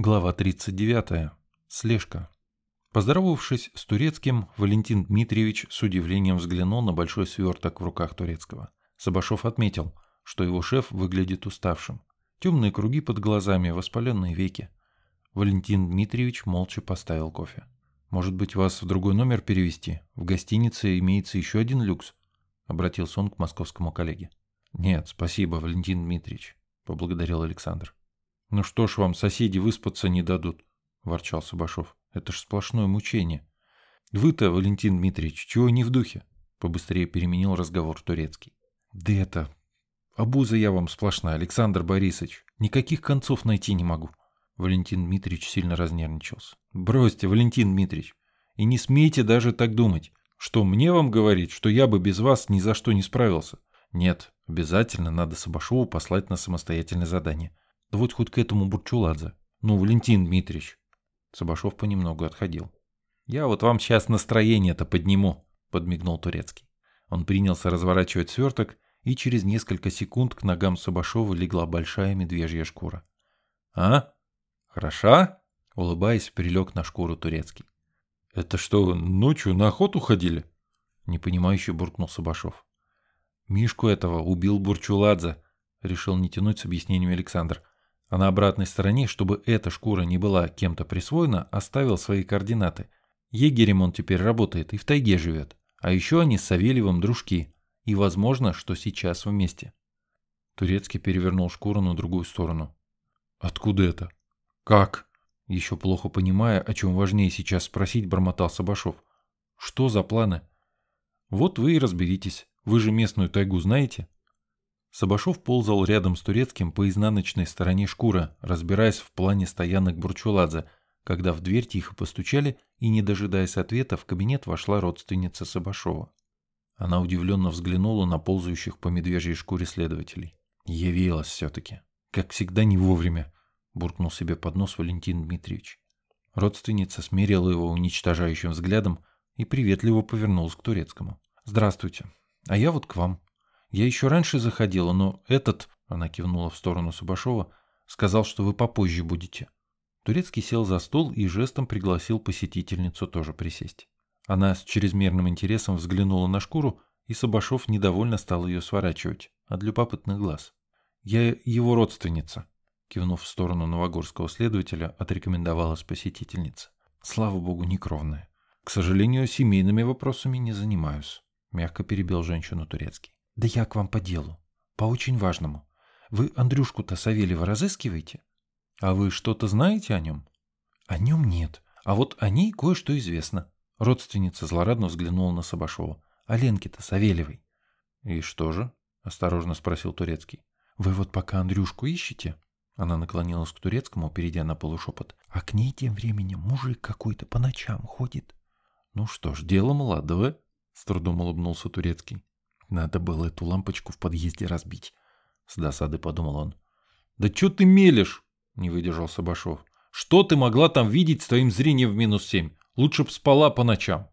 Глава 39. Слежка. Поздоровавшись с турецким, Валентин Дмитриевич с удивлением взглянул на большой сверток в руках турецкого. Сабашов отметил, что его шеф выглядит уставшим. Темные круги под глазами, воспаленные веки. Валентин Дмитриевич молча поставил кофе. «Может быть, вас в другой номер перевести? В гостинице имеется еще один люкс?» Обратился он к московскому коллеге. «Нет, спасибо, Валентин Дмитриевич», — поблагодарил Александр. «Ну что ж вам, соседи выспаться не дадут», — ворчал Сабашов. «Это ж сплошное мучение». «Вы-то, Валентин Дмитриевич, чего не в духе?» Побыстрее переменил разговор турецкий. «Да это... Обуза я вам сплошная, Александр Борисович. Никаких концов найти не могу». Валентин Дмитриевич сильно разнервничался. «Бросьте, Валентин Дмитриевич, и не смейте даже так думать. Что, мне вам говорить, что я бы без вас ни за что не справился? Нет, обязательно надо Сабашову послать на самостоятельное задание. Да вот хоть к этому Бурчуладзе. Ну, Валентин Дмитриевич. Сабашов понемногу отходил. Я вот вам сейчас настроение-то подниму, подмигнул Турецкий. Он принялся разворачивать сверток, и через несколько секунд к ногам Сабашова легла большая медвежья шкура. «А? Хороша?» — улыбаясь, прилег на шкуру Турецкий. «Это что, ночью на охоту ходили?» — непонимающе буркнул Сабашов. «Мишку этого убил Бурчуладзе», — решил не тянуть с объяснением Александр. А на обратной стороне, чтобы эта шкура не была кем-то присвоена, оставил свои координаты. Егерем он теперь работает и в тайге живет. А еще они с Савельевым дружки. И возможно, что сейчас вместе. Турецкий перевернул шкуру на другую сторону. «Откуда это? Как?» Еще плохо понимая, о чем важнее сейчас спросить, бормотал Сабашов. «Что за планы?» «Вот вы и разберитесь. Вы же местную тайгу знаете?» Сабашов ползал рядом с турецким по изнаночной стороне шкура, разбираясь в плане стоянок Бурчуладзе, когда в дверь тихо постучали, и, не дожидаясь ответа, в кабинет вошла родственница Сабашова. Она удивленно взглянула на ползающих по медвежьей шкуре следователей. Явилась все-таки. Как всегда не вовремя, буркнул себе под нос Валентин Дмитриевич. Родственница смерила его уничтожающим взглядом и приветливо повернулась к турецкому. «Здравствуйте. А я вот к вам. Я еще раньше заходила, но этот, она кивнула в сторону Сабашова, сказал, что вы попозже будете. Турецкий сел за стол и жестом пригласил посетительницу тоже присесть. Она с чрезмерным интересом взглянула на шкуру, и Сабашов недовольно стал ее сворачивать, от любопытных глаз. «Я его родственница», — кивнув в сторону новогорского следователя, отрекомендовалась посетительница. «Слава богу, не кровная. К сожалению, семейными вопросами не занимаюсь», — мягко перебил женщину турецкий. Да я к вам по делу. По очень важному. Вы Андрюшку-то Савельева разыскиваете? А вы что-то знаете о нем? О нем нет. А вот о ней кое-что известно. Родственница злорадно взглянула на Сабашова. О Ленке-то Савельевой. И что же? Осторожно спросил Турецкий. Вы вот пока Андрюшку ищете? Она наклонилась к Турецкому, перейдя на полушепот. А к ней тем временем мужик какой-то по ночам ходит. Ну что ж, дело молодое, с трудом улыбнулся Турецкий. Надо было эту лампочку в подъезде разбить. С досады подумал он. «Да что ты мелешь?» — не выдержал Сабашов. «Что ты могла там видеть с твоим зрением в минус семь? Лучше б спала по ночам».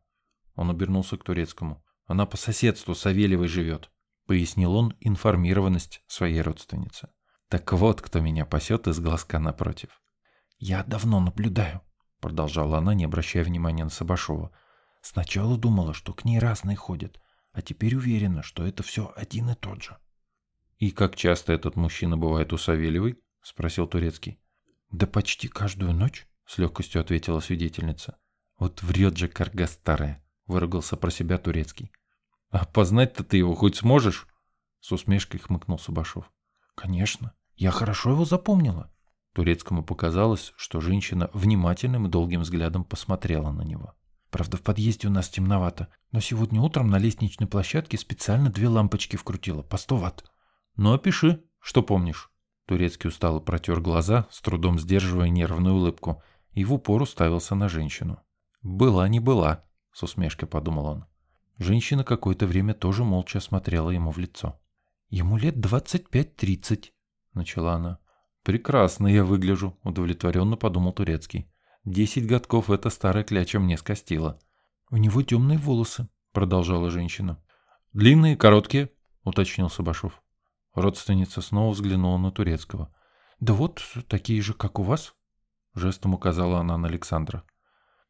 Он обернулся к турецкому. «Она по соседству Савельевой живет», — пояснил он информированность своей родственницы. «Так вот, кто меня пасет из глазка напротив». «Я давно наблюдаю», — продолжала она, не обращая внимания на Сабашова. «Сначала думала, что к ней разные ходят, а теперь уверена, что это все один и тот же. «И как часто этот мужчина бывает у Савельевой?» — спросил Турецкий. «Да почти каждую ночь», — с легкостью ответила свидетельница. «Вот врет же карга старая», — выругался про себя Турецкий. «А познать-то ты его хоть сможешь?» — с усмешкой хмыкнул Сабашов. «Конечно, я хорошо его запомнила». Турецкому показалось, что женщина внимательным и долгим взглядом посмотрела на него. Правда, в подъезде у нас темновато, но сегодня утром на лестничной площадке специально две лампочки вкрутила, по 100 ватт. Ну, опиши, что помнишь. Турецкий устало протер глаза, с трудом сдерживая нервную улыбку, и в упор уставился на женщину. «Была не была», — с усмешкой подумал он. Женщина какое-то время тоже молча смотрела ему в лицо. «Ему лет двадцать пять-тридцать», — начала она. «Прекрасно я выгляжу», — удовлетворенно подумал Турецкий. Десять годков эта старая кляча мне скостила. «У него темные волосы», — продолжала женщина. «Длинные, короткие», — уточнил Сабашов. Родственница снова взглянула на Турецкого. «Да вот, такие же, как у вас». Жестом указала она на Александра.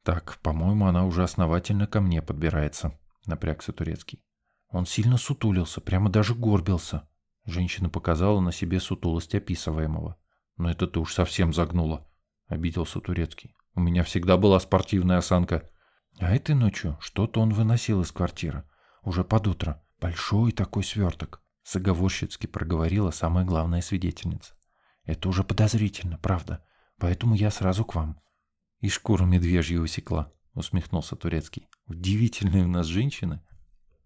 Так, по-моему, она уже основательно ко мне подбирается, напрягся Турецкий. Он сильно сутулился, прямо даже горбился. Женщина показала на себе сутулость описываемого. Но это ты уж совсем загнула, обиделся Турецкий. У меня всегда была спортивная осанка. А этой ночью что-то он выносил из квартиры. Уже под утро. Большой такой сверток. Заговорщицки проговорила самая главная свидетельница. Это уже подозрительно, правда. Поэтому я сразу к вам. И шкуру медвежью усекла, усмехнулся Турецкий. Удивительные у нас женщины.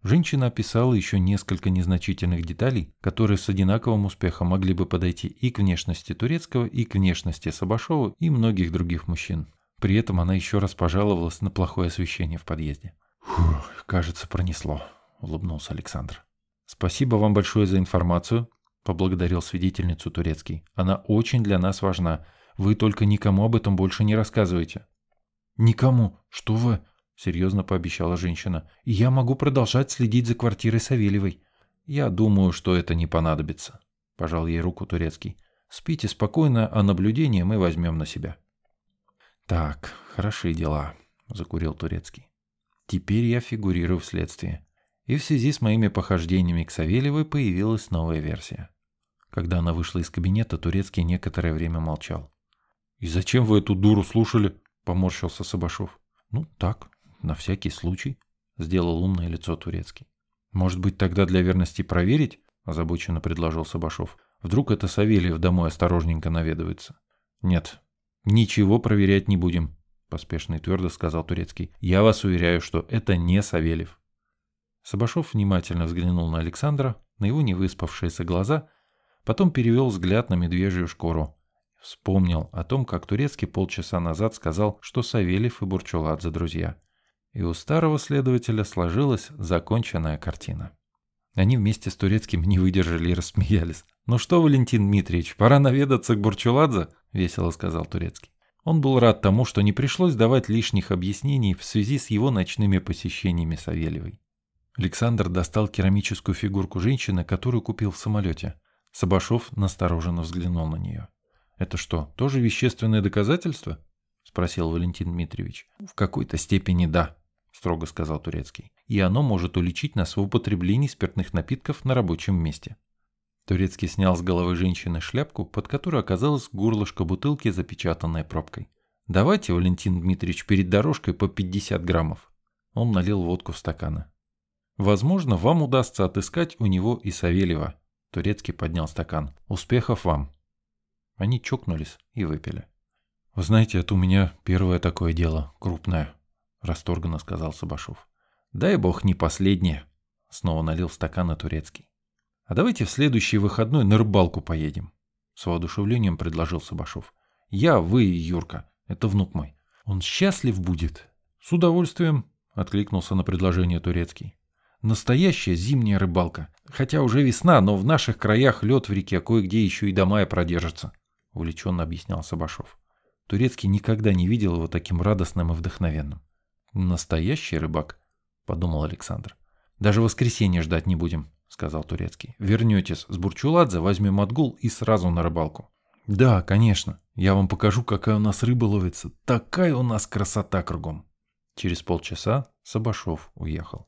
Женщина описала еще несколько незначительных деталей, которые с одинаковым успехом могли бы подойти и к внешности Турецкого, и к внешности Сабашова, и многих других мужчин. При этом она еще раз пожаловалась на плохое освещение в подъезде. «Фух, кажется, пронесло», — улыбнулся Александр. «Спасибо вам большое за информацию», — поблагодарил свидетельницу Турецкий. «Она очень для нас важна. Вы только никому об этом больше не рассказывайте». «Никому? Что вы?» — серьезно пообещала женщина. «И я могу продолжать следить за квартирой Савельевой». «Я думаю, что это не понадобится», — пожал ей руку Турецкий. «Спите спокойно, а наблюдение мы возьмем на себя». «Так, хорошие дела», — закурил Турецкий. «Теперь я фигурирую в следствии. И в связи с моими похождениями к Савельевой появилась новая версия». Когда она вышла из кабинета, Турецкий некоторое время молчал. «И зачем вы эту дуру слушали?» — поморщился Сабашов. «Ну, так, на всякий случай», — сделал умное лицо Турецкий. «Может быть, тогда для верности проверить?» — озабоченно предложил Сабашов. «Вдруг это Савельев домой осторожненько наведывается?» «Нет, «Ничего проверять не будем», — поспешно и твердо сказал Турецкий. «Я вас уверяю, что это не Савельев». Сабашов внимательно взглянул на Александра, на его невыспавшиеся глаза, потом перевел взгляд на медвежью шкуру. Вспомнил о том, как Турецкий полчаса назад сказал, что Савельев и Бурчуладзе друзья. И у старого следователя сложилась законченная картина. Они вместе с Турецким не выдержали и рассмеялись. «Ну что, Валентин Дмитриевич, пора наведаться к Бурчуладзе?» — весело сказал Турецкий. Он был рад тому, что не пришлось давать лишних объяснений в связи с его ночными посещениями Савельевой. Александр достал керамическую фигурку женщины, которую купил в самолете. Сабашов настороженно взглянул на нее. «Это что, тоже вещественное доказательство?» — спросил Валентин Дмитриевич. «В какой-то степени да», — строго сказал Турецкий. «И оно может уличить нас в употреблении спиртных напитков на рабочем месте». Турецкий снял с головы женщины шляпку, под которой оказалось горлышко бутылки, запечатанной пробкой. «Давайте, Валентин Дмитриевич, перед дорожкой по 50 граммов». Он налил водку в стаканы. «Возможно, вам удастся отыскать у него и Савельева». Турецкий поднял стакан. «Успехов вам». Они чокнулись и выпили. «Вы знаете, это у меня первое такое дело, крупное», — расторганно сказал Сабашов. «Дай бог не последнее», — снова налил стакан на Турецкий. А давайте в следующий выходной на рыбалку поедем. С воодушевлением предложил Сабашов. Я, вы и Юрка. Это внук мой. Он счастлив будет. С удовольствием, откликнулся на предложение турецкий. Настоящая зимняя рыбалка. Хотя уже весна, но в наших краях лед в реке кое-где еще и до мая продержится, увлеченно объяснял Сабашов. Турецкий никогда не видел его таким радостным и вдохновенным. Настоящий рыбак, подумал Александр. Даже воскресенье ждать не будем. — сказал Турецкий. «Вернетесь с Бурчуладзе, возьмем отгул и сразу на рыбалку». «Да, конечно. Я вам покажу, какая у нас рыба ловится. Такая у нас красота кругом». Через полчаса Сабашов уехал.